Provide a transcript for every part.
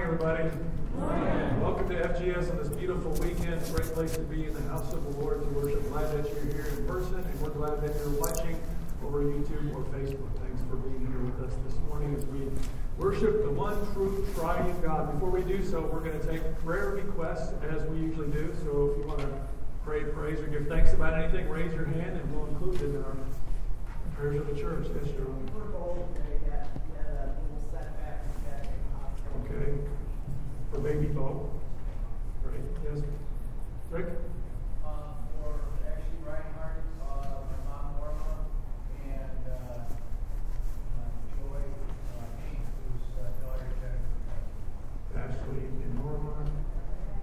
Morning, everybody. Morning. Welcome to FGS on this beautiful weekend. Great place to be in the house of the Lord to worship. Glad that you're here in person, and we're glad that you're watching over YouTube or Facebook. Thanks for being here with us this morning as we worship the one true triune God. Before we do so, we're going to take prayer requests as we usually do. So if you want to pray, praise, or give thanks about anything, raise your hand, and we'll include it in our prayers of the church. Yes, Jerome. Okay. For baby Bo. Right. Yes. Rick? Uh, for Ashley Reinhardt, uh, my mom Norma, and, uh, uh, Joy, uh, King, whose daughter Jennifer. Ashley and Norma,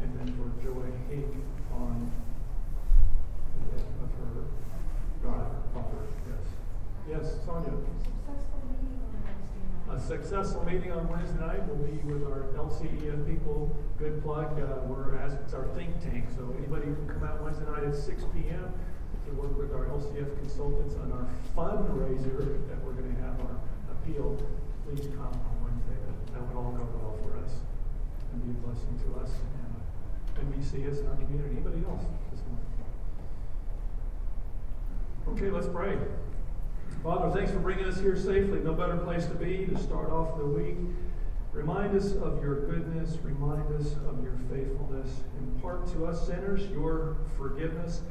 and then for Joy Hink on the death of her daughter, father. Yes. Yes, Sonia. Successful meeting on Wednesday night will be with our LCEF people. Good plug. Uh, we're as it's our think tank, so anybody can come out Wednesday night at 6 p.m. to work with our LCF consultants on our fundraiser that we're going to have our appeal. Please come on Wednesday. That, that would all go well for us and be a blessing to us and NBCS and our community. Anybody else this morning? Okay, let's pray. Father, thanks for bringing us here safely. No better place to be to start off the week. Remind us of your goodness. Remind us of your faithfulness. Impart to us sinners your forgiveness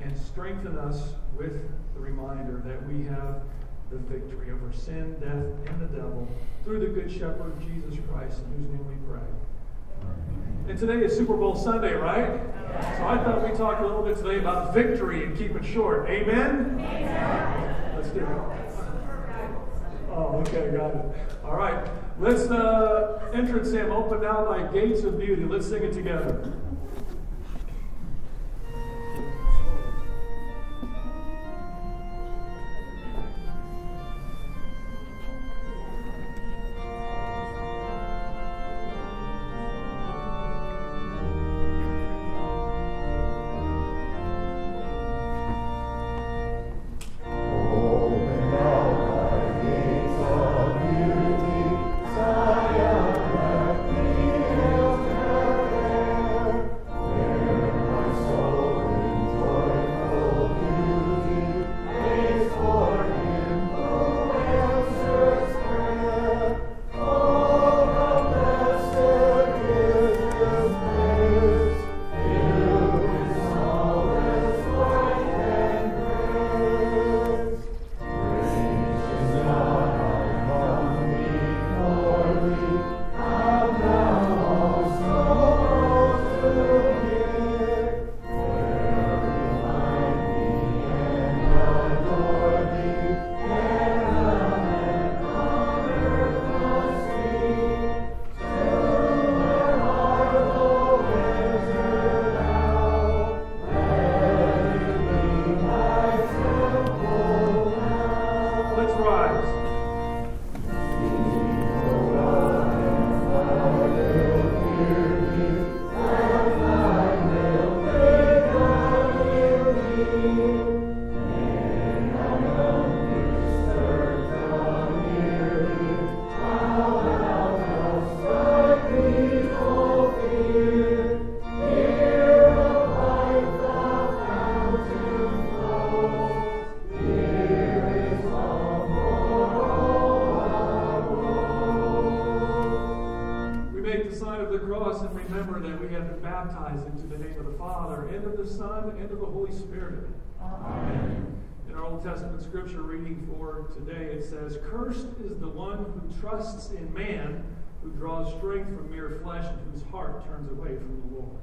and strengthen us with the reminder that we have the victory over sin, death, and the devil through the Good Shepherd, Jesus Christ, in whose name we pray. And today is Super Bowl Sunday, right? So I thought we'd talk a little bit today about victory and keep it short. Amen? Amen. Let's do it. Oh, okay, got it. All right. Let's uh, entrance Sam, open now my gates of beauty. Let's sing it together. Baptized into the name of the Father, and of the Son, and of the Holy Spirit. Amen. In our Old Testament scripture reading for today, it says, Cursed is the one who trusts in man, who draws strength from mere flesh, and whose heart turns away from the Lord.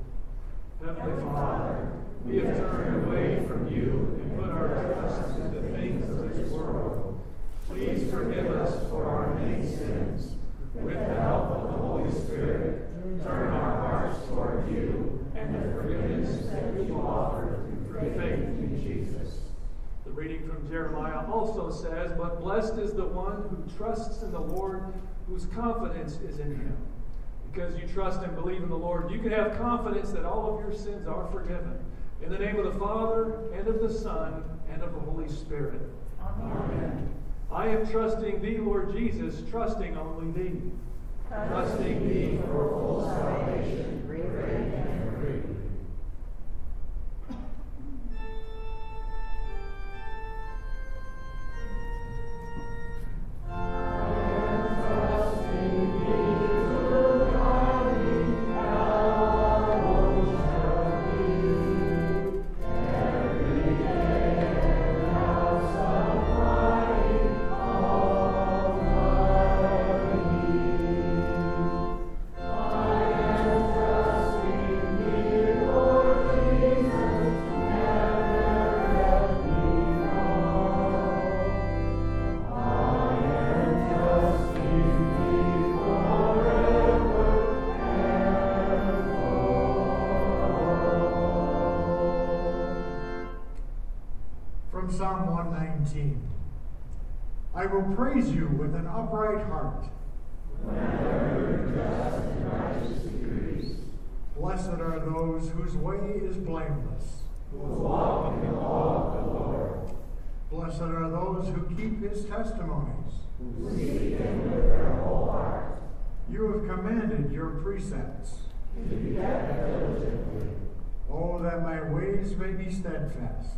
Heavenly Father, we have turned away from you and put our trust in the things of this world. Please forgive us for our many sins. With the help of the Holy Spirit, turn our toward you and the forgiveness that you offer through faith in Jesus. The reading from Jeremiah also says, But blessed is the one who trusts in the Lord, whose confidence is in him. Because you trust and believe in the Lord, you can have confidence that all of your sins are forgiven. In the name of the Father, and of the Son, and of the Holy Spirit. Amen. I am trusting thee, Lord Jesus, trusting only thee. Trusting thee for full salvation, great and praise you with an upright heart. Blessed are those whose way is blameless. Blessed are those who keep his testimonies. Who seek him with their whole heart. You have commanded your precepts. Oh, that my ways may be steadfast.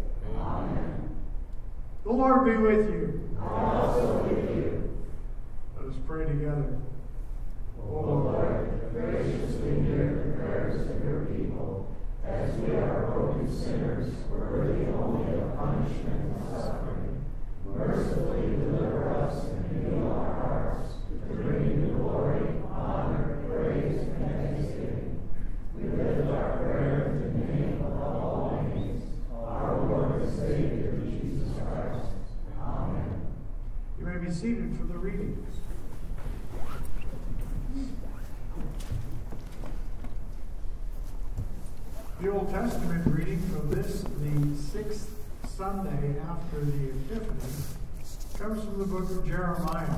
Lord be with you. Let us pray together. O Lord, graciously hear the prayers of your people, as we are broken sinners, worthy only of punishment and suffering. Mercifully deliver us and heal our hearts, to bring you glory, be seated for the readings. The Old Testament reading for this, the sixth Sunday after the Epiphany, comes from the book of Jeremiah.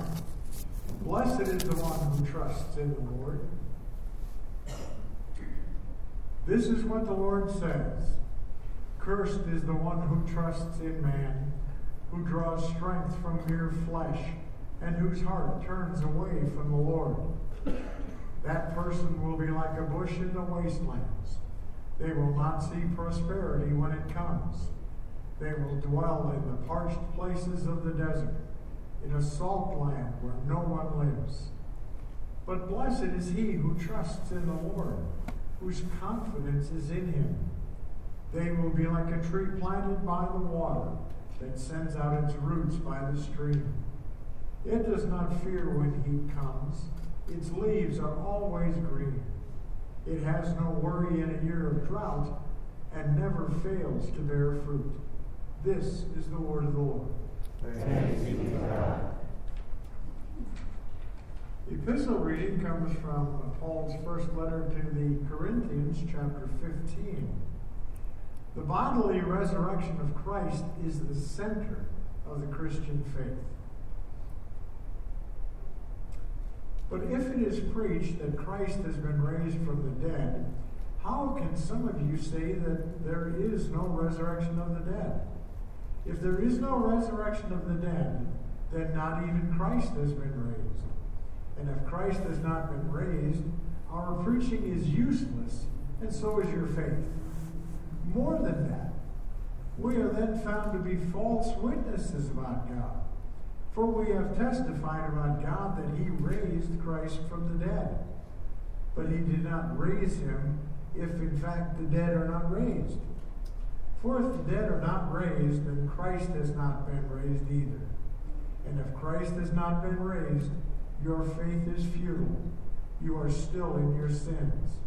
Blessed is the one who trusts in the Lord. This is what the Lord says Cursed is the one who trusts in man, who draws strength from mere flesh, and whose heart turns away from the Lord. That person will be like a bush in the wastelands. They will not see prosperity when it comes. They will dwell in the parched places of the desert, in a salt land where no one lives. But blessed is he who trusts in the Lord, whose confidence is in him. They will be like a tree planted by the water that sends out its roots by the stream. It does not fear when heat comes, its leaves are always green. It has no worry in a year of drought and never fails to bear fruit. This is the word of the Lord. Thanks be to God. The epistle reading comes from Paul's first letter to the Corinthians, chapter 15. The bodily resurrection of Christ is the center of the Christian faith. But if it is preached that Christ has been raised from the dead, how can some of you say that there is no resurrection of the dead? If there is no resurrection of the dead, then not even Christ has been raised. And if Christ has not been raised, our preaching is useless, and so is your faith. More than that, we are then found to be false witnesses about God. For we have testified about God that he raised Christ from the dead. But he did not raise him if in fact the dead are not raised. For if the dead are not raised, then Christ has not been raised either. And if Christ has not been raised, your faith is futile. You are still in your sins.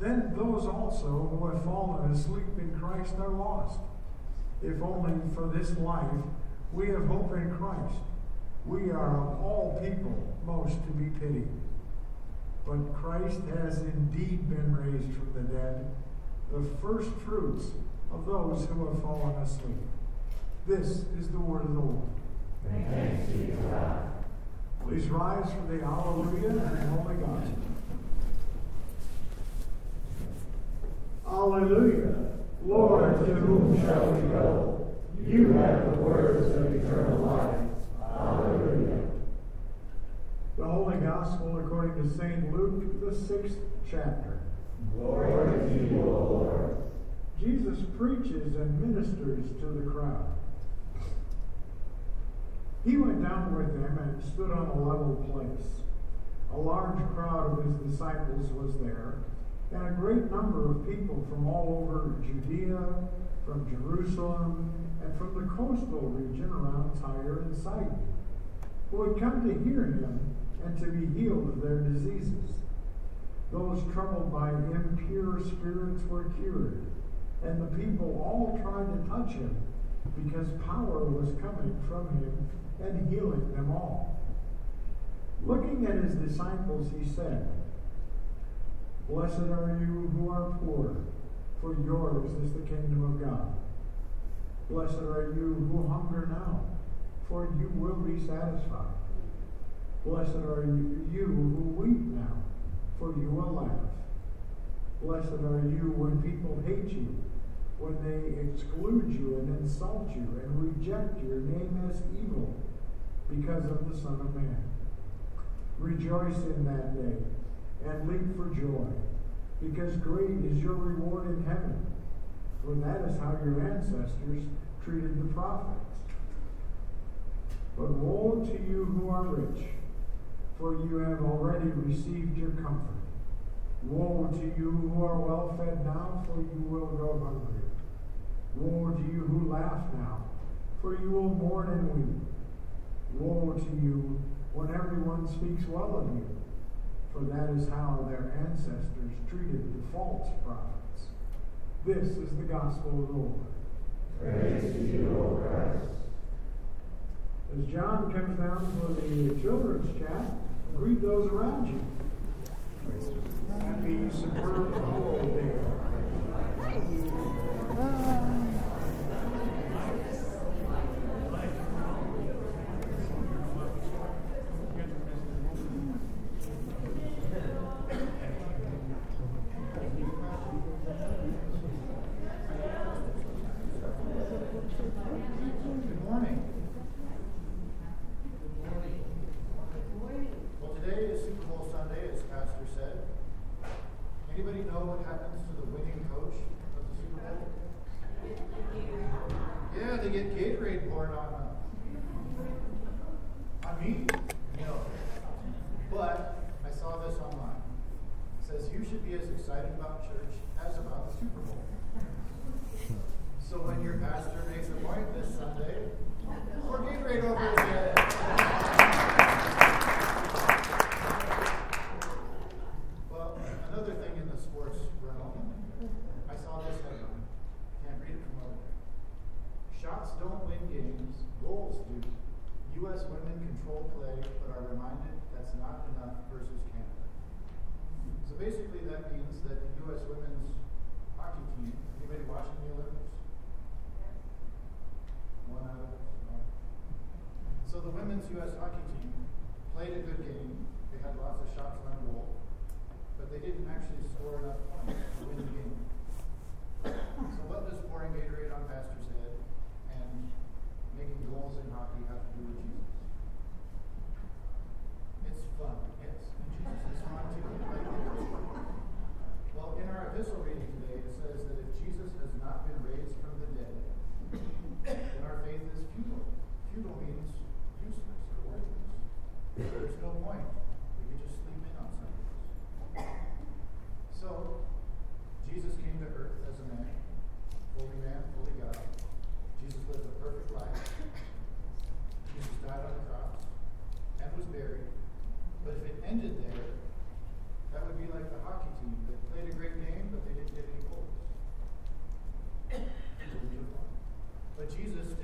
Then those also who have fallen asleep in Christ are lost. If only for this life we have hope in Christ. we are of all people most to be pitied. But Christ has indeed been raised from the dead, the first fruits of those who have fallen asleep. This is the word of the Lord. Thanks be to God. Please rise for the Alleluia and Holy Gospel. Alleluia. Lord, to whom shall we go? You have the words of eternal life. Alleluia. The Holy Gospel according to St. Luke, the sixth chapter. Glory to you, O Lord. Jesus preaches and ministers to the crowd. He went down with them and stood on a level place. A large crowd of his disciples was there, and a great number of people from all over Judea, from Jerusalem, and from the coastal region around Tyre and Sidon, who had come to hear him and to be healed of their diseases. Those troubled by impure spirits were cured, and the people all tried to touch him, because power was coming from him and healing them all. Looking at his disciples, he said, Blessed are you who are poor, for yours is the kingdom of God. Blessed are you who hunger now, for you will be satisfied. Blessed are you, who weep now, for you will laugh. Blessed are you when people hate you, when they exclude you and insult you and reject your name as evil because of the Son of Man. Rejoice in that day and leap for joy, because great is your reward in heaven, for that is how your ancestors treated the prophets. But woe to you who are rich, for you have already received your comfort. Woe to you who are well fed now, for you will go hungry. Woe to you who laugh now, for you will mourn and weep. Woe to you when everyone speaks well of you, for that is how their ancestors treated the false prophets. This is the gospel of the Lord. Praise to you, O Christ. As John comes down for the children's chat, greet those around you. Happy, superb holiday. Good morning. Well, today is Super Bowl Sunday, as Pastor said. Anybody know what happens to the winning coach of the Super Bowl? Yeah, they get Gatorade poured on them. On me? No. But I saw this online. It says you should be as excited about church as about the Super Bowl. So when your pastor makes a point this Sunday, pour Gatorade over his head. Well, another thing in the sports realm, I saw this headline. Can't read it from over there. Shots don't win games, goals do. U.S. women control play, but are reminded that's not enough versus Canada. So basically, that means that the U.S. women's hockey team. Anybody watching the Olympics? One out of. So the women's U.S. hockey team played a good game. They had lots of shots on goal, but they didn't actually score enough points to win the game. So what does pouring Gatorade on Pastor's head and making goals in hockey have to do with Jesus? It's fun, yes, and Jesus is fun too. right? Well, in our epistle reading today, it says that if Jesus has not been raised from the dead, then our faith is futile. Futile means useless or worthless. There's no point. We could just sleep in on Sundays. So, Jesus came to earth as a man, fully man, fully God. Jesus lived a perfect life. Jesus died on the cross and was buried. But if it ended there, that would be like the hockey team that played a great game, but they didn't get any goals. But Jesus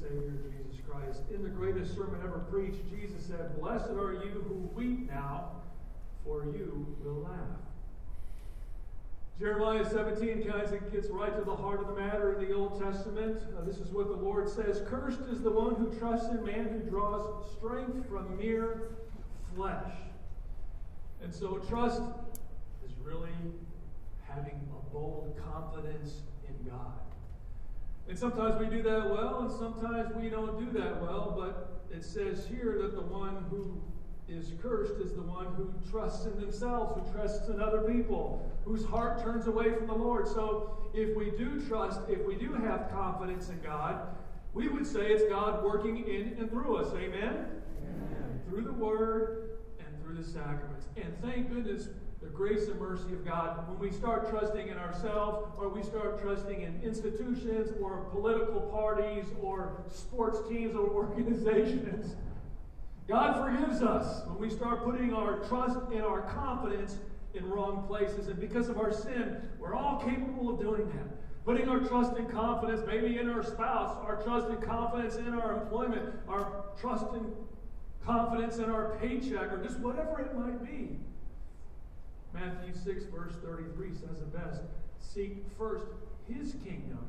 Savior, Jesus Christ. In the greatest sermon ever preached, Jesus said, Blessed are you who weep now, for you will laugh. Jeremiah 17 kind of gets right to the heart of the matter in the Old Testament. Uh, this is what the Lord says Cursed is the one who trusts in man who draws strength from mere flesh. And so, trust is really having a bold confidence in God. And sometimes we do that well, and sometimes we don't do that well, but it says here that the one who is cursed is the one who trusts in themselves, who trusts in other people, whose heart turns away from the Lord. So if we do trust, if we do have confidence in God, we would say it's God working in and through us. Amen? Amen. Through the Word and through the sacraments. And thank goodness the grace and mercy of God when we start trusting in ourselves or we start trusting in institutions or political parties or sports teams or organizations. God forgives us when we start putting our trust and our confidence in wrong places. And because of our sin, we're all capable of doing that. Putting our trust and confidence maybe in our spouse, our trust and confidence in our employment, our trust and confidence in our paycheck, or just whatever it might be. Matthew 6, verse 33 says it best Seek first his kingdom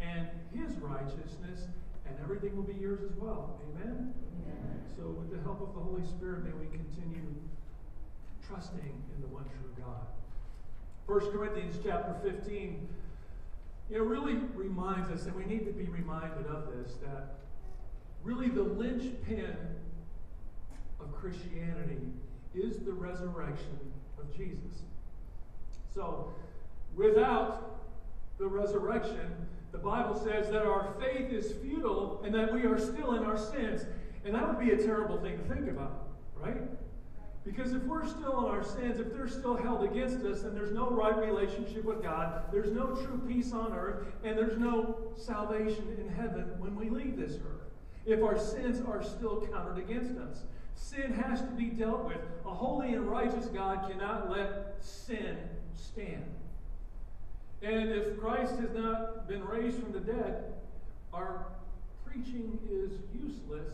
and his righteousness, and everything will be yours as well. Amen? Amen. So, with the help of the Holy Spirit, may we continue trusting in the one true God. 1 Corinthians chapter 15, you know, really reminds us, and we need to be reminded of this, that really the linchpin of Christianity is the resurrection of Jesus. So, without the resurrection, the Bible says that our faith is futile and that we are still in our sins. And that would be a terrible thing to think about, right? Because if we're still in our sins, if they're still held against us, then there's no right relationship with God, there's no true peace on earth, and there's no salvation in heaven when we leave this earth. If our sins are still counted against us, sin has to be dealt with. A holy and righteous God cannot let sin stand. And if Christ has not been raised from the dead, our preaching is useless,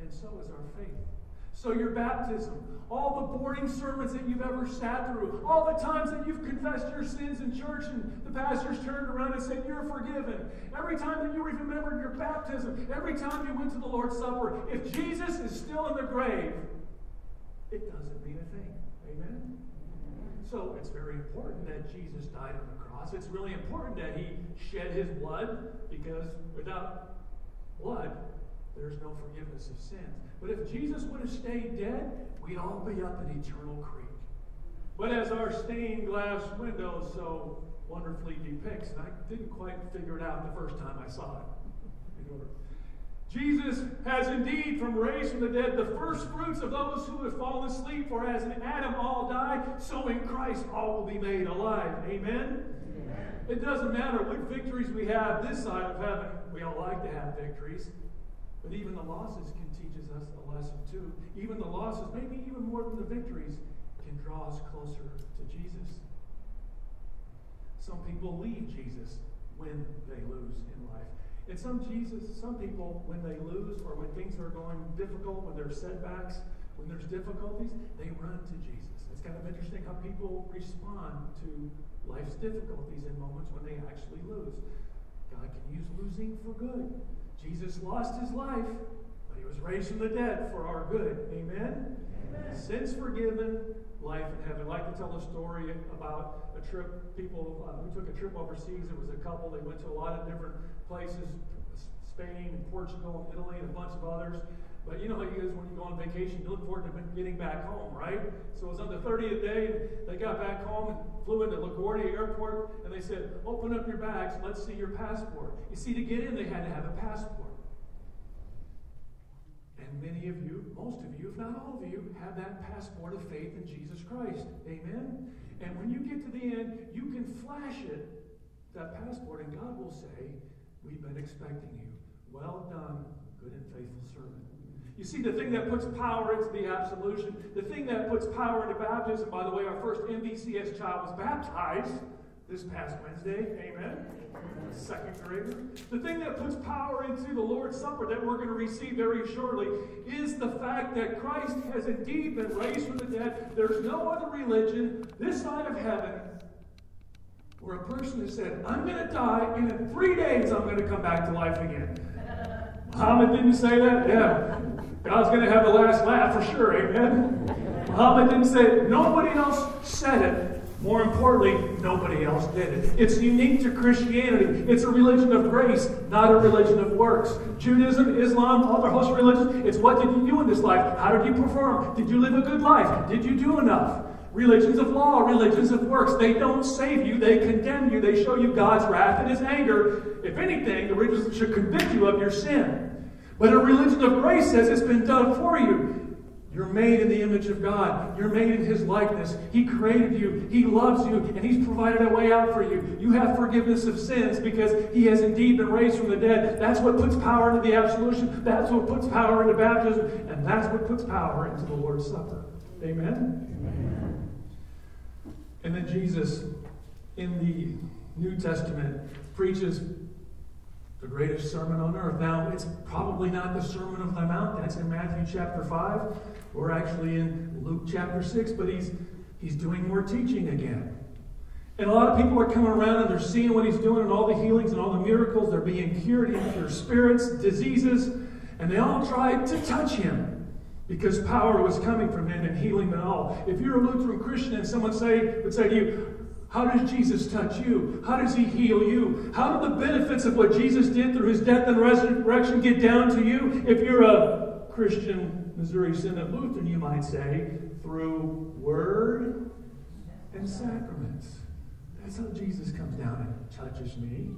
and so is our faith. So, your baptism, all the boring sermons that you've ever sat through, all the times that you've confessed your sins in church and the pastors turned around and said, You're forgiven. Every time that you remembered your baptism, every time you went to the Lord's Supper, if Jesus is still in the grave, it doesn't mean a thing. Amen? So, it's very important that Jesus died on the cross. It's really important that he shed his blood because without blood, there's no forgiveness of sins. But if Jesus would have stayed dead, we'd all be up in eternal creek. But as our stained glass window so wonderfully depicts, and I didn't quite figure it out the first time I saw it. Jesus has indeed from raised from the dead the first fruits of those who have fallen asleep. For as in Adam all die, so in Christ all will be made alive. Amen? Amen. It doesn't matter what victories we have this side of heaven. We all like to have victories. But even the losses can teach us a lesson too. Even the losses, maybe even more than the victories, can draw us closer to Jesus. Some people leave Jesus when they lose in life. And some Jesus, some people, when they lose or when things are going difficult, when there's setbacks, when there's difficulties, they run to Jesus. It's kind of interesting how people respond to life's difficulties in moments when they actually lose. God can use losing for good. Jesus lost his life, he was raised from the dead for our good. Amen? Amen. Sins forgiven, life in heaven. I like to tell a story about a trip. People uh, we took a trip overseas. It was a couple. They went to a lot of different places: Spain and Portugal and Italy and a bunch of others. But you know how it is when you go on vacation, you look forward to getting back home, right? So it was on the 30th day, they got back home and flew into LaGuardia Airport, and they said, Open up your bags, let's see your passport. You see, to get in, they had to have a passport. And many of you, most of you, if not all of you, have that passport of faith in Jesus Christ. Amen? And when you get to the end, you can flash it, that passport, and God will say, We've been expecting you. Well done, good and faithful servant. You see, the thing that puts power into the absolution, the thing that puts power into baptism, by the way, our first MVCS child was baptized this past Wednesday. Amen. Second grader. The thing that puts power into the Lord's Supper that we're going to receive very shortly is the fact that Christ has indeed been raised from the dead. There's no other religion this side of heaven where a person has said, I'm going to die, and in three days I'm going to come back to life again. Muhammad didn't say that? Yeah. God's going to have the last laugh for sure, amen? Muhammad didn't say it. Nobody else said it. More importantly, nobody else did it. It's unique to Christianity. It's a religion of grace, not a religion of works. Judaism, Islam, all the host religions, it's what did you do in this life? How did you perform? Did you live a good life? Did you do enough? Religions of law, religions of works, they don't save you, they condemn you, they show you God's wrath and His anger. If anything, the religion should convict you of your sin. But a religion of grace says it's been done for you. You're made in the image of God. You're made in His likeness. He created you. He loves you, and He's provided a way out for you. You have forgiveness of sins because He has indeed been raised from the dead. That's what puts power into the absolution. That's what puts power into baptism, and that's what puts power into the Lord's Supper. Amen? Amen. And then Jesus, in the New Testament, preaches the greatest sermon on earth. Now, it's probably not the Sermon of the Mount. That's in Matthew chapter 5. We're actually in Luke chapter 6, but he's, he's doing more teaching again. And a lot of people are coming around and they're seeing what he's doing and all the healings and all the miracles. They're being cured, cures spirits, diseases, and they all tried to touch him because power was coming from him and healing them all. If you're a Lutheran Christian and someone say would say to you, how does Jesus touch you? How does he heal you? How do the benefits of what Jesus did through his death and resurrection get down to you? If you're a Christian Missouri Synod Lutheran, you might say, through word and sacraments. That's how Jesus comes down and touches me.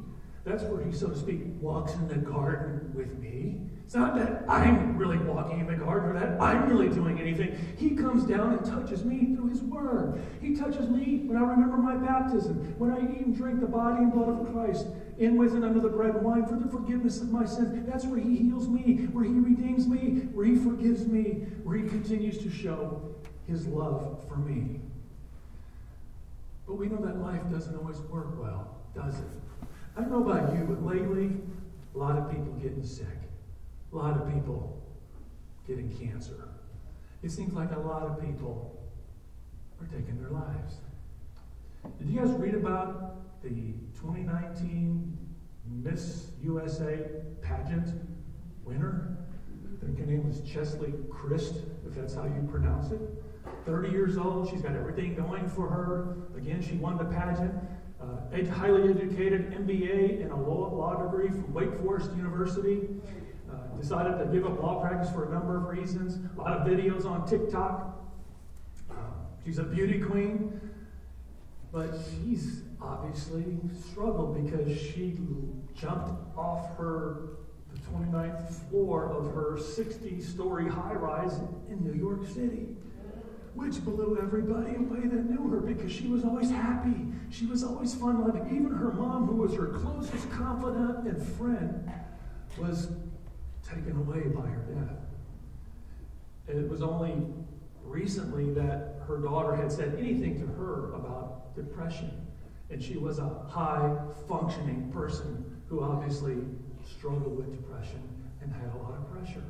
That's where he, so to speak, walks in the garden with me. It's not that I'm really walking in the garden or that I'm really doing anything. He comes down and touches me through his word. He touches me when I remember my baptism, when I eat and drink the body and blood of Christ, in with and under the bread and wine for the forgiveness of my sins. That's where he heals me, where he redeems me, where he forgives me, where he continues to show his love for me. But we know that life doesn't always work well, does it? I don't know about you, but lately, a lot of people getting sick. A lot of people getting cancer. It seems like a lot of people are taking their lives. Did you guys read about the 2019 Miss USA pageant winner? I think her name was Cheslie Kryst, if that's how you pronounce it. 30 years old, she's got everything going for her. Again, she won the pageant. Uh, highly educated MBA and a law, degree from Wake Forest University. Uh, decided to give up law practice for a number of reasons. A lot of videos on TikTok. Uh, she's a beauty queen. But she's obviously struggled because she jumped off her the 29th floor of her 60 story high rise in New York City which blew everybody away that knew her because she was always happy. She was always fun loving. Even her mom, who was her closest confidant and friend, was taken away by her death. And it was only recently that her daughter had said anything to her about depression. And she was a high functioning person who obviously struggled with depression and had a lot of pressure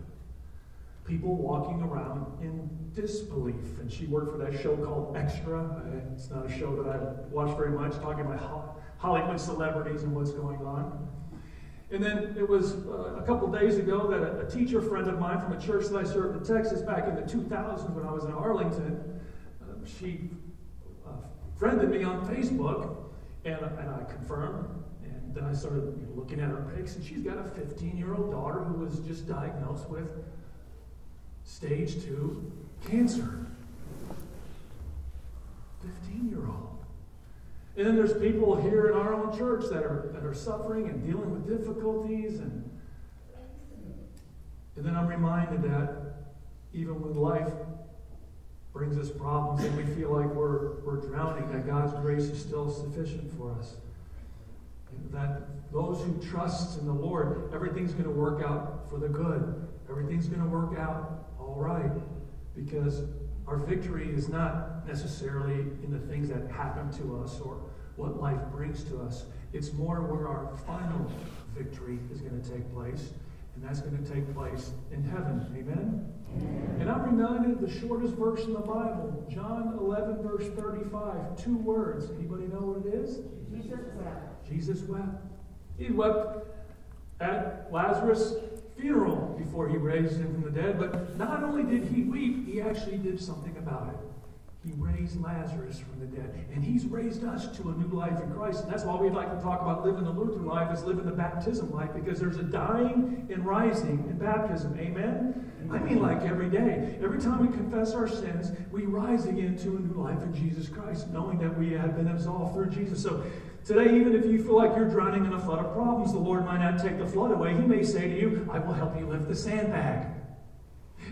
people walking around in disbelief. And she worked for that show called Extra. It's not a show that I watch very much, talking about Hollywood celebrities and what's going on. And then it was uh, a couple days ago that a, a, teacher friend of mine from a church that I served in Texas back in the 2000s when I was in Arlington, uh, she uh, friended me on Facebook, and, and I confirmed. And then I started looking at her pics, and she's got a 15 year old daughter who was just diagnosed with stage two cancer. 15 year old. And then there's people here in our own church that are, that are suffering and dealing with difficulties. And, and then I'm reminded that even when life brings us problems and we feel like we're, we're drowning, that God's grace is still sufficient for us. That those who trust in the Lord, everything's going to work out for the good. Everything's going to work out all right because our victory is not necessarily in the things that happen to us or what life brings to us. It's more where our final victory is going to take place, and that's going to take place in heaven. Amen? Amen? And I'm reminded of the shortest verse in the Bible, John 11, verse 35. Two words. Anybody know what it is? Jesus wept. Jesus wept. He wept at Lazarus' funeral before he raised him from the dead. But not only did he weep, he actually did something about it. He raised Lazarus from the dead. And he's raised us to a new life in Christ. And that's why we'd like to talk about living the Lutheran life is living the baptism life, because there's a dying and rising in baptism. Amen? I mean, like every day. Every time we confess our sins, we rise again to a new life in Jesus Christ, knowing that we have been absolved through Jesus. So Today, even if you feel like you're drowning in a flood of problems, the Lord might not take the flood away. He may say to you, I will help you lift the sandbag.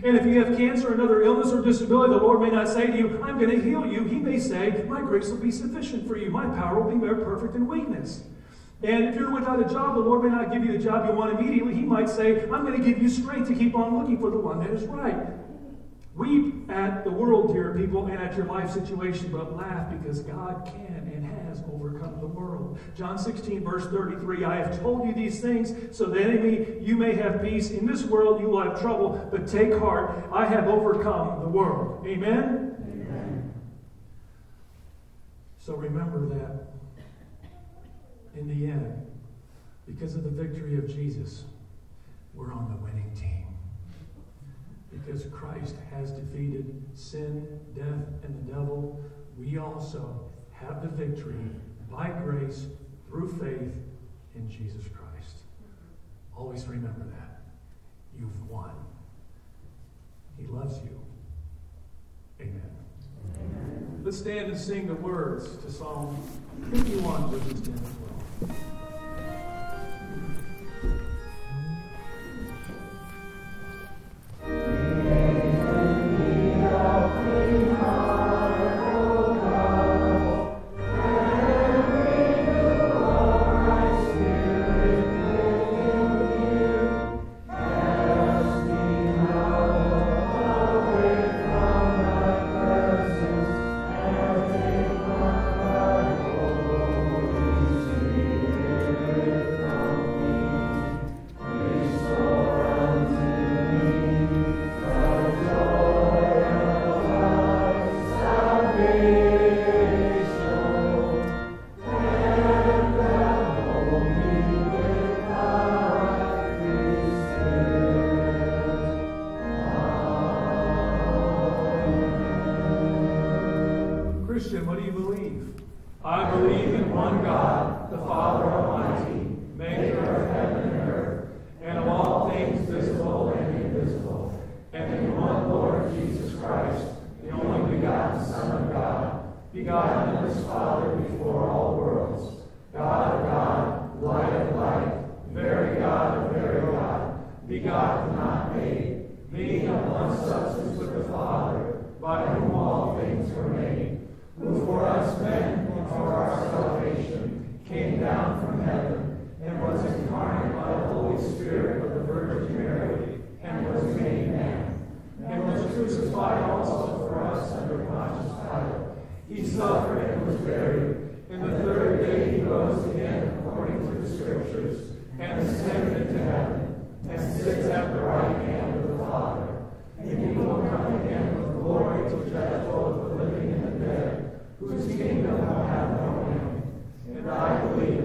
And if you have cancer, or another illness, or disability, the Lord may not say to you, I'm going to heal you. He may say, My grace will be sufficient for you. My power will be made perfect in weakness. And if you're without a job, the Lord may not give you the job you want immediately. He might say, I'm going to give you strength to keep on looking for the one that is right. Weep at the world, dear people, and at your life situation, but laugh because God can has overcome the world. John 16, verse 33 I have told you these things so that in me you may have peace. In this world you will have trouble, but take heart. I have overcome the world. Amen? Amen. So remember that in the end, because of the victory of Jesus, we're on the winning team. Because Christ has defeated sin, death, and the devil, we also have the victory by grace through faith in Jesus Christ. Mm-hmm. Always remember that. You've won. He loves you. Amen. Let's stand and sing the words to Psalm 51, verses 10 from heaven and was incarnate by the Holy Spirit of the Virgin Mary and was made man and was crucified also for us under Pontius Pilate. He suffered and was buried. And the third day he rose again according to the Scriptures and ascended into heaven and sits at the right hand of the Father. And he will come again with glory to judge both the living and the dead whose kingdom will have no end. And I believe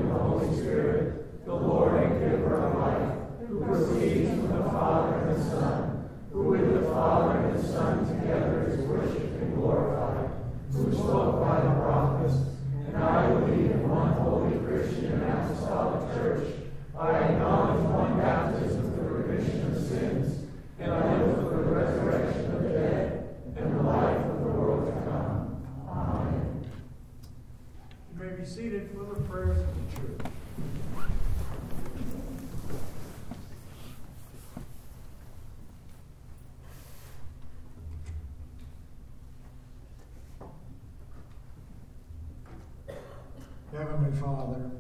Spirit, the Lord and giver of life, who proceeds from the Father and the Son, who with the Father and the Son together is worshipped and glorified, who spoke by the prophets. And I believe in one holy Christian and apostolic church. I acknowledge one baptism for the remission of sins, and I look for the resurrection of the dead and the life of the world to come. Amen. You may be seated for the prayers of the church. Heavenly Father,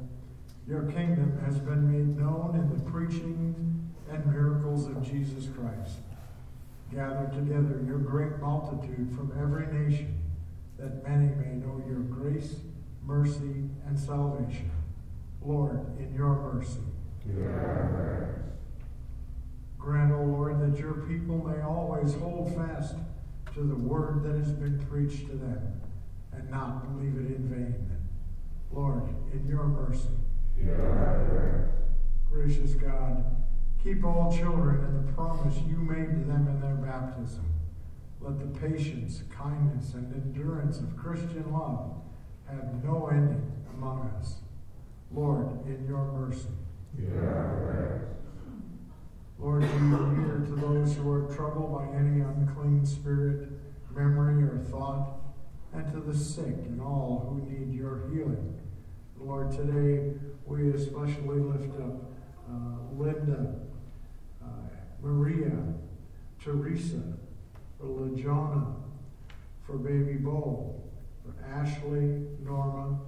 your kingdom has been made known in the preaching and miracles of Jesus Christ. Gather together your great multitude from every nation, that many may know your grace, mercy, and salvation. Lord, in your mercy. Grant, O Lord, that your people may always hold fast to the word that has been preached to them and not believe it in vain. Lord, in your mercy. Gracious God, keep all children in the promise you made to them in their baptism. Let the patience, kindness, and endurance of Christian love have no ending among us. Lord, in your mercy. Lord, be near to those who are troubled by any unclean spirit, memory, or thought, and to the sick and all who need your healing. Lord, today we especially lift up uh, Linda, uh, Maria, Teresa, for LaJona, for baby Bo, for Ashley, Norma,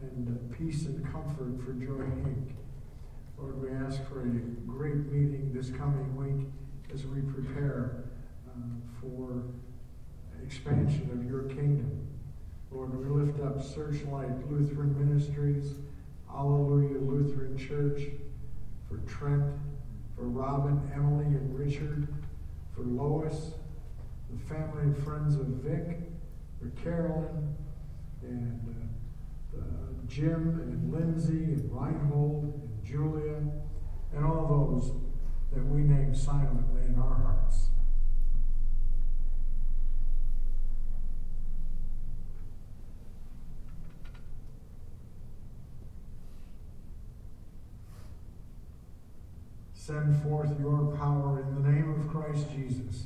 and peace and comfort for Joy Hink. Lord, we ask for a great meeting this coming week as we prepare uh, for expansion of your kingdom. Lord, we lift up Searchlight Lutheran Ministries, Alleluia Lutheran Church, for Trent, for Robin, Emily, and Richard, for Lois, the family and friends of Vic, for Carolyn, and uh, uh, Jim, and Lindsay, and Reinhold, and Julia, and all those that we name silently in our hearts. Send forth your power in the name of Christ Jesus,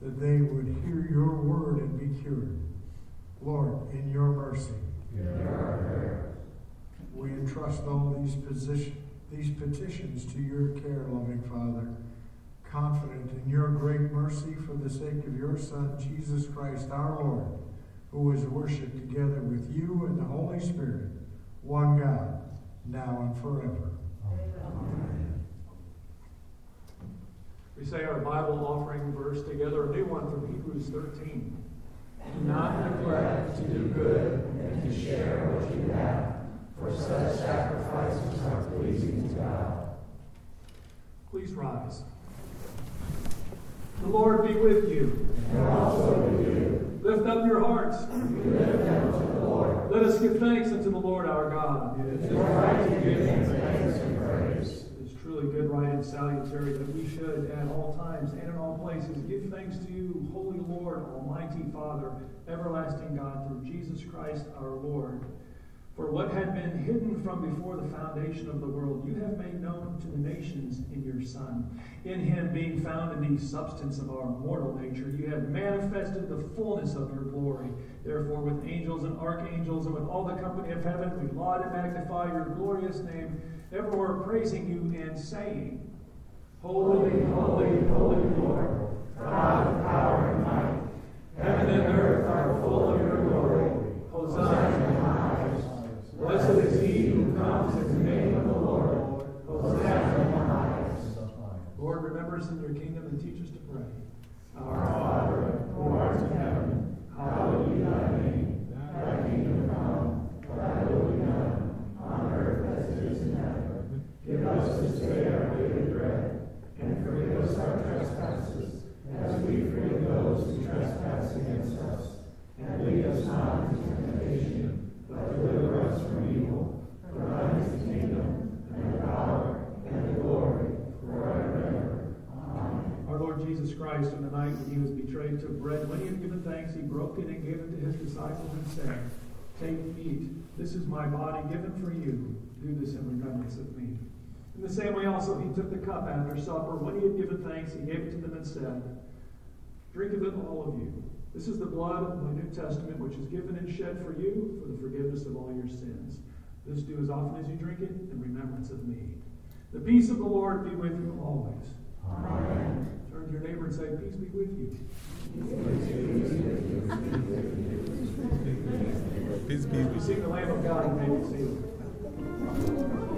that they would hear your word and be cured. Lord, in your mercy, we entrust all these position, these petitions to your care, loving Father, confident in your great mercy for the sake of your Son, Jesus Christ our Lord, who is worshipped together with you and the Holy Spirit, one God, now and forever. We say our Bible offering verse together, a new one from Hebrews 13. Do not neglect to do good and to share what you have, for such sacrifices are pleasing to God. Please rise. The Lord be with you. And also with you, Lift up your hearts. we lift them to the Lord. Let us give thanks unto the Lord our God. It is right to give him thanks and praise. It is truly good, right, and salutary that we should at all times and in all places give thanks to you, Holy Lord, Almighty Father, everlasting God, through Jesus Christ our Lord. For what had been hidden from before the foundation of the world, you have made known to the nations in your Son. In him, being found in the substance of our mortal nature, you have manifested the fullness of your glory. Therefore, with angels and archangels and with all the company of heaven, we laud and magnify your glorious name, evermore praising you and saying, Holy, holy, holy Lord, God of power and might, heaven and earth are full of your glory. Hosanna. Blessed is he who comes in the name of the Lord. Hosanna in the highest. Lord, remember us in your kingdom and teach us to pray. our Father, who art in heaven, hallowed be thy name. Thy kingdom come, thy will be done, on earth as it is in heaven. Give us this day our daily bread, and forgive us our trespasses, as we forgive those who trespass against us. And lead us not into temptation, Christ, on the night when he was betrayed, took bread. When he had given thanks, he broke it and gave it to his disciples and said, Take, and eat. This is my body given for you. Do this in remembrance of me. In the same way also he took the cup after supper. When he had given thanks, he gave it to them and said, Drink of it, all of you. This is the blood of my New Testament, which is given and shed for you for the forgiveness of all your sins. This do as often as you drink it in remembrance of me. The peace of the Lord be with you always. Amen. Turn to your neighbor and say, Peace be with you. Peace be with You with see the Lamb of God and may be seated.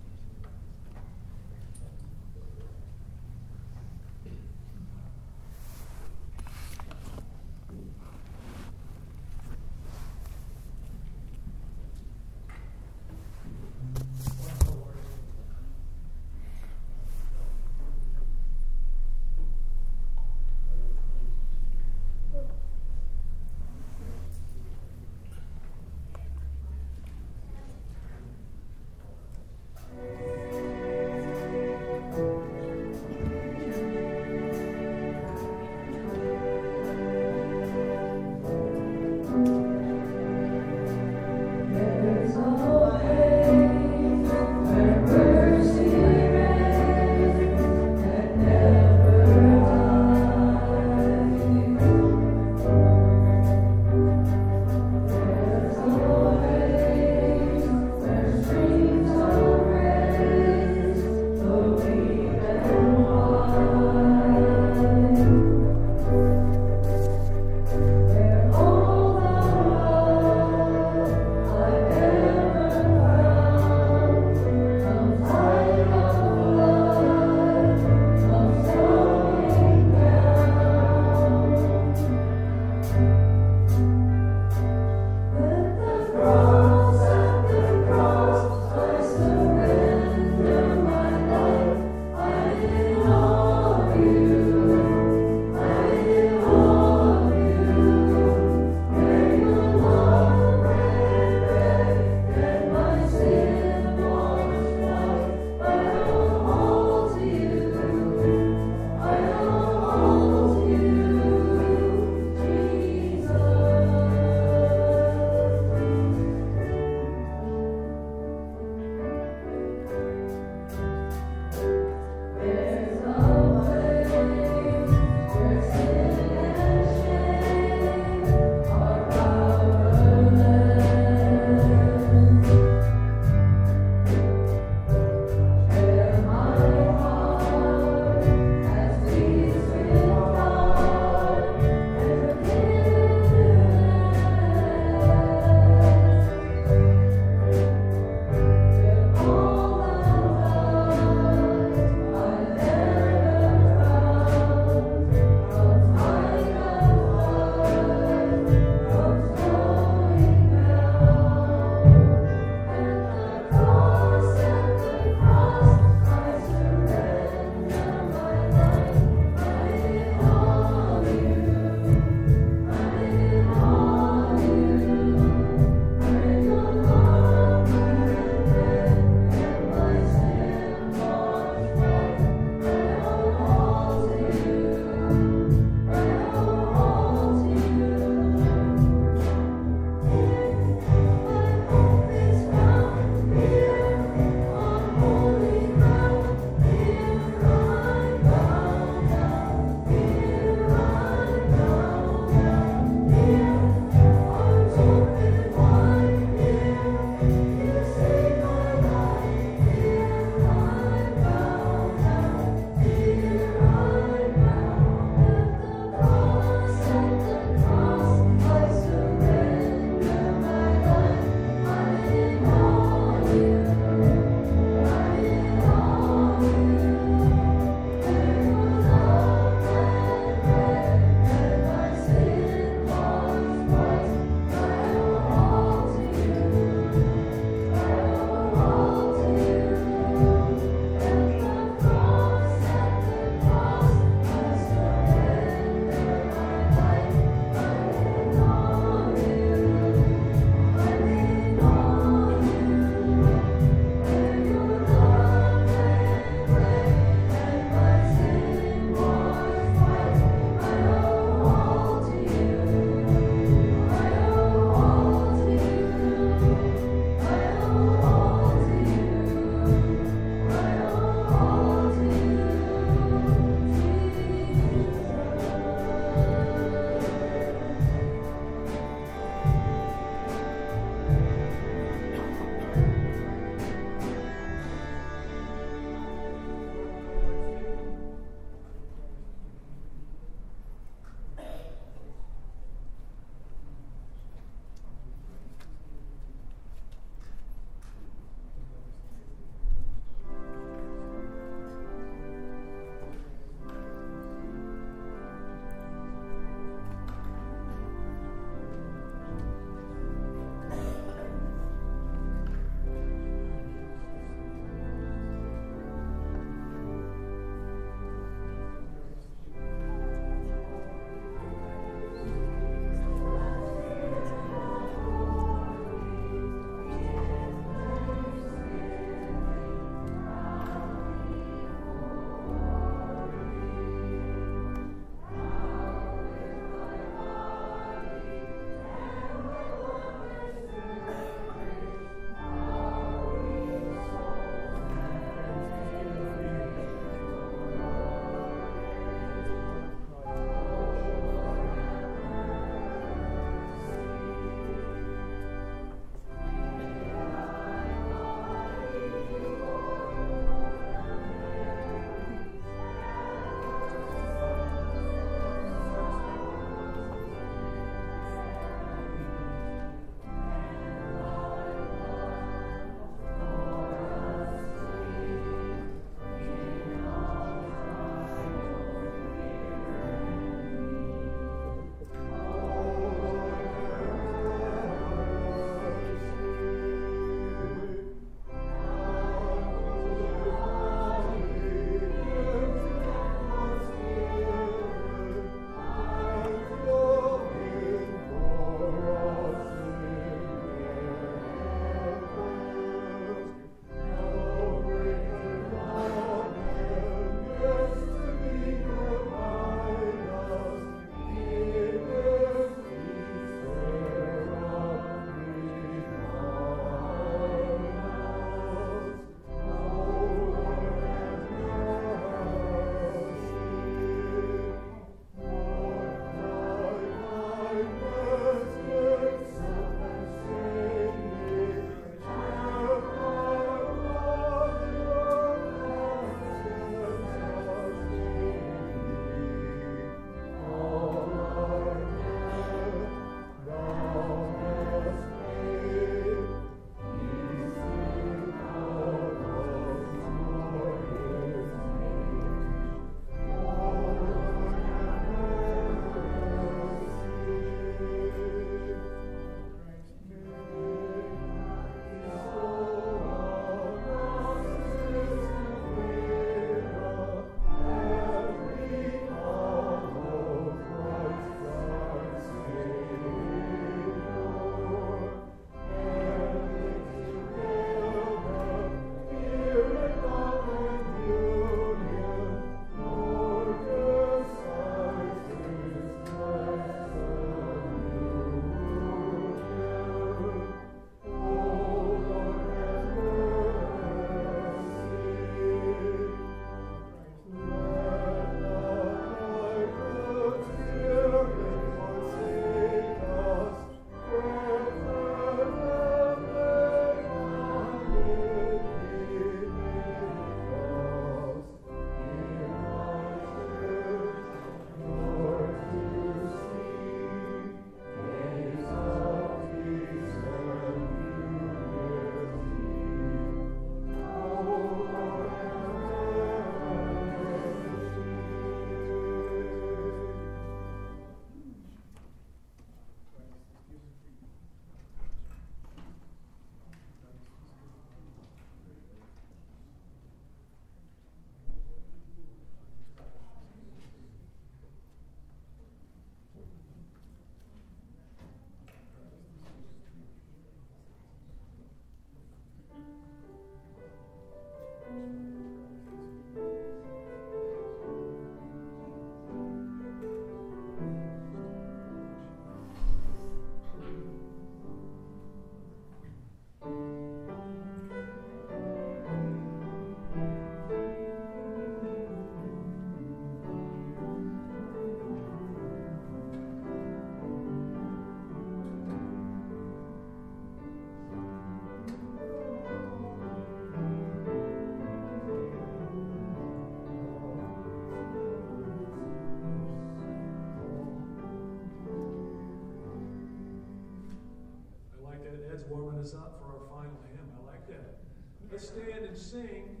Let's stand and sing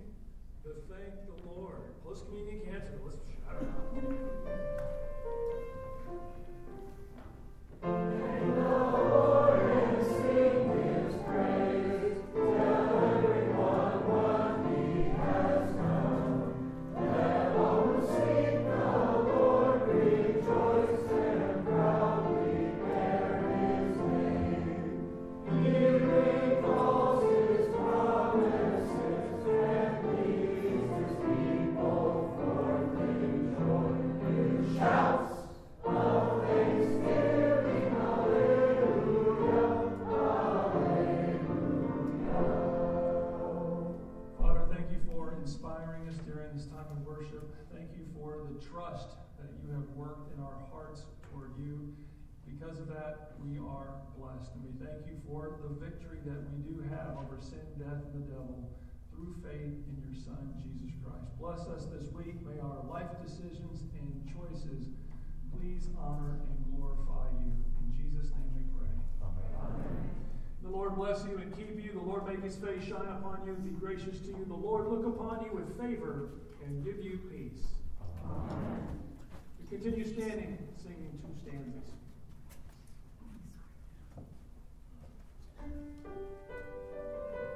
trust that you have worked in our hearts toward you. Because of that, we are blessed. And we thank you for the victory that we do have over sin, death, and the devil through faith in your Son, Jesus Christ. Bless us this week. May our life decisions and choices please honor and glorify you. In Jesus' name we pray. Amen. The Lord bless you and keep you. The Lord make his face shine upon you and be gracious to you. The Lord look upon you with favor and give you peace. We continue standing, singing two stanzas. Tell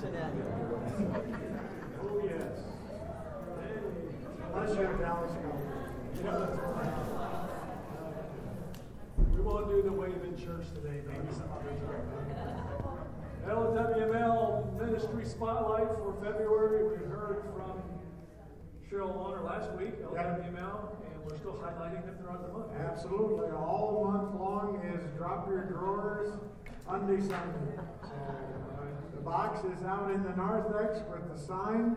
Cincinnati. Oh, yes. Unless you're Dallas Cowboys. Yeah, that's right. We won't do the wave in church today, maybe some other time. LWML Ministry Spotlight for February. We heard from Cheryl Honor last week, LWML, and we're still highlighting them throughout the month. Absolutely. All month long is Drop Your Drawers Unday Sunday. So, the box is out in the narthex with the sign.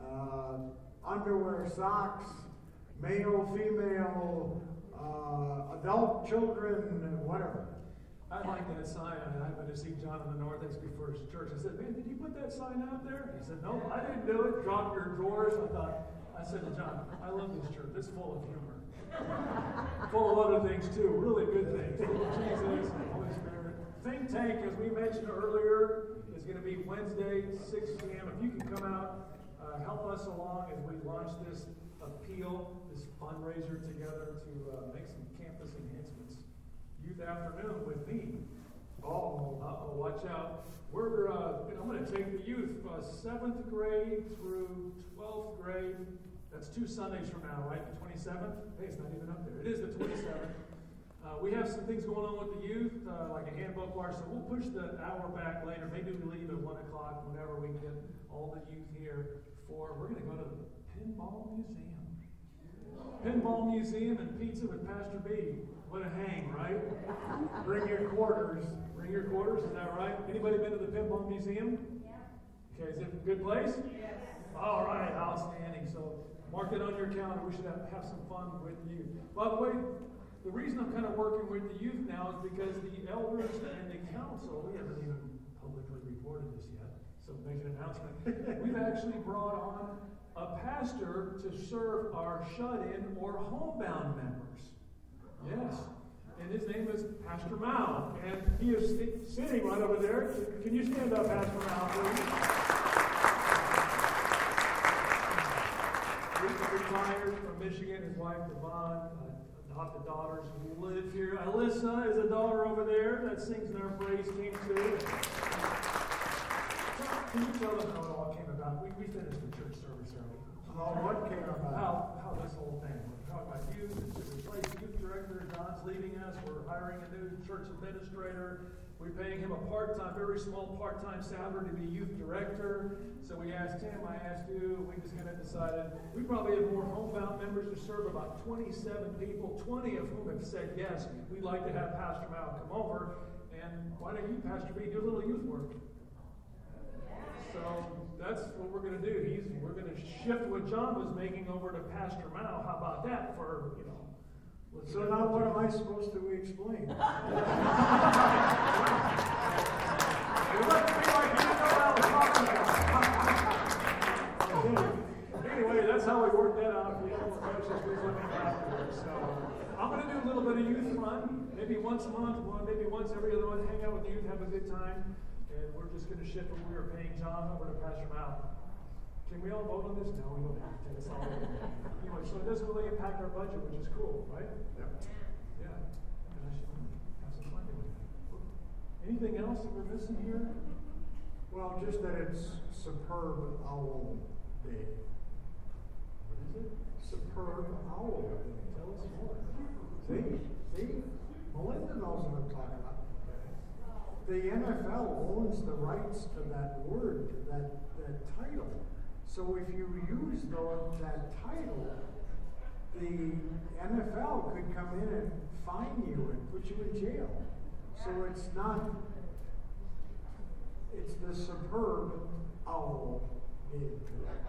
Uh, underwear, socks, male, female, uh, adult children, whatever. I like that sign. I happened to see John in the narthex before his church. I said, Man, did you put that sign out there? He said, No, I didn't do it. Drop your drawers. I thought, I said to John, I love this church. It's full of humor. full of other things too, really good things. Full of Jesus, Holy Spirit. Think Tank, as we mentioned earlier, is going to be Wednesday, 6 p.m. If you can come out, uh, help us along as we launch this appeal, this fundraiser together to uh, make some campus enhancements. Youth afternoon with me. Oh, uh-oh, watch out. We're, uh, I'm going to take the youth, uh, seventh grade through 12th grade. That's two Sundays from now, right? The 27th? Hey, it's not even up there. It is the 27th. Uh, we have some things going on with the youth, uh, like a handbook bar, so we'll push the hour back later. Maybe we leave at one o'clock whenever we get all the youth here for, we're gonna go to the Pinball Museum. Pinball Museum and pizza with Pastor B. What a hang, right? Bring your quarters. Bring your quarters, is that right? Anybody been to the Pinball Museum? Yeah. Okay, is it a good place? Yes. All right, outstanding. So mark it on your calendar. We should have, have some fun with you. By the way, the reason I'm kind of working with the youth now is because the elders and the council, we haven't even publicly reported this yet, so make an announcement. We've actually brought on a pastor to serve our shut-in or homebound members. Yes. And his name is Pastor Mao. And he is sti- sitting right over there. Can you stand up, Pastor Mao, please? Retired from Michigan. His wife, Devon, uh, adopted daughters who live here. Alyssa is a daughter over there that sings in our praise team, too. Can you tell them how it all came about? We, we finished the church service early. Oh, what came about? How, how this whole thing, we're talking about youth, to replace youth director, Don's leaving us, we're hiring a new church administrator. We're paying him a part-time, very small part-time salary to be youth director. So we asked him, I asked you, we just kind of decided, we probably have more homebound members to serve, about twenty-seven people, twenty of whom have said yes. We'd like to have Pastor Mal come over, and why don't you, Pastor B, do a little youth work? So that's what we're going to do. He's we're going to shift what John was making over to Pastor Mao. How about that for you know? So now what am I supposed to explain? It looked to me like you didn't know what I was talking about. anyway, that's how we worked that out. If you have more questions, please let me know afterwards. So I'm going to do a little bit of youth fun, maybe once a month, one maybe once every other month. Hang out with the youth, have a good time, and we're just going to shift what we were paying John over to Pastor Mao. Can we all vote on this? No, we don't have to. It's all anyway, so it doesn't really impact our budget, which is cool, right? Yep. Yeah. And I should have some fun doing it. Anything else that we're missing here? Well, just that it's Superb Owl Day. What is it? Superb Owl Day. Tell us more. See, see, Melinda knows what I'm talking about. The NFL owns the rights to that word, to that, that title. So if you use the, that title, the NFL could come in and fine you and put you in jail. So it's not, it's the superb owl day.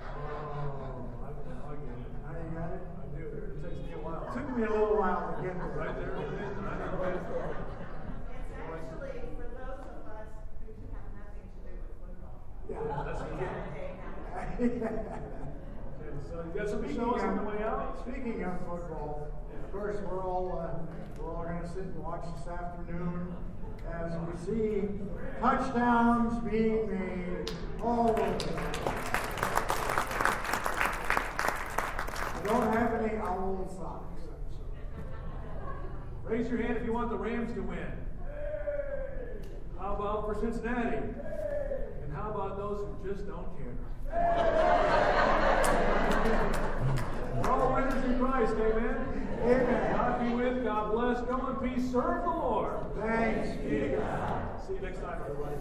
Oh, I, I get it. Now you got it? I do. It takes me a while. Took me a little while to get there. Right there. it is. I know it. It's actually for those of us who have nothing to do with football. Yeah. That's We good. have a day now. Okay, so you got something to on the way out? Speaking of football, of course, we're all, uh, we're all gonna sit and watch this afternoon as we see touchdowns being made all over. the I don't have any owl socks. Raise your hand if you want the Rams to win. How about for Cincinnati? How about those who just don't care? We're all winners in Christ, amen? Amen. God be with, God bless. Go in peace, serve the Lord. Thanks be to God. See you next time, everybody.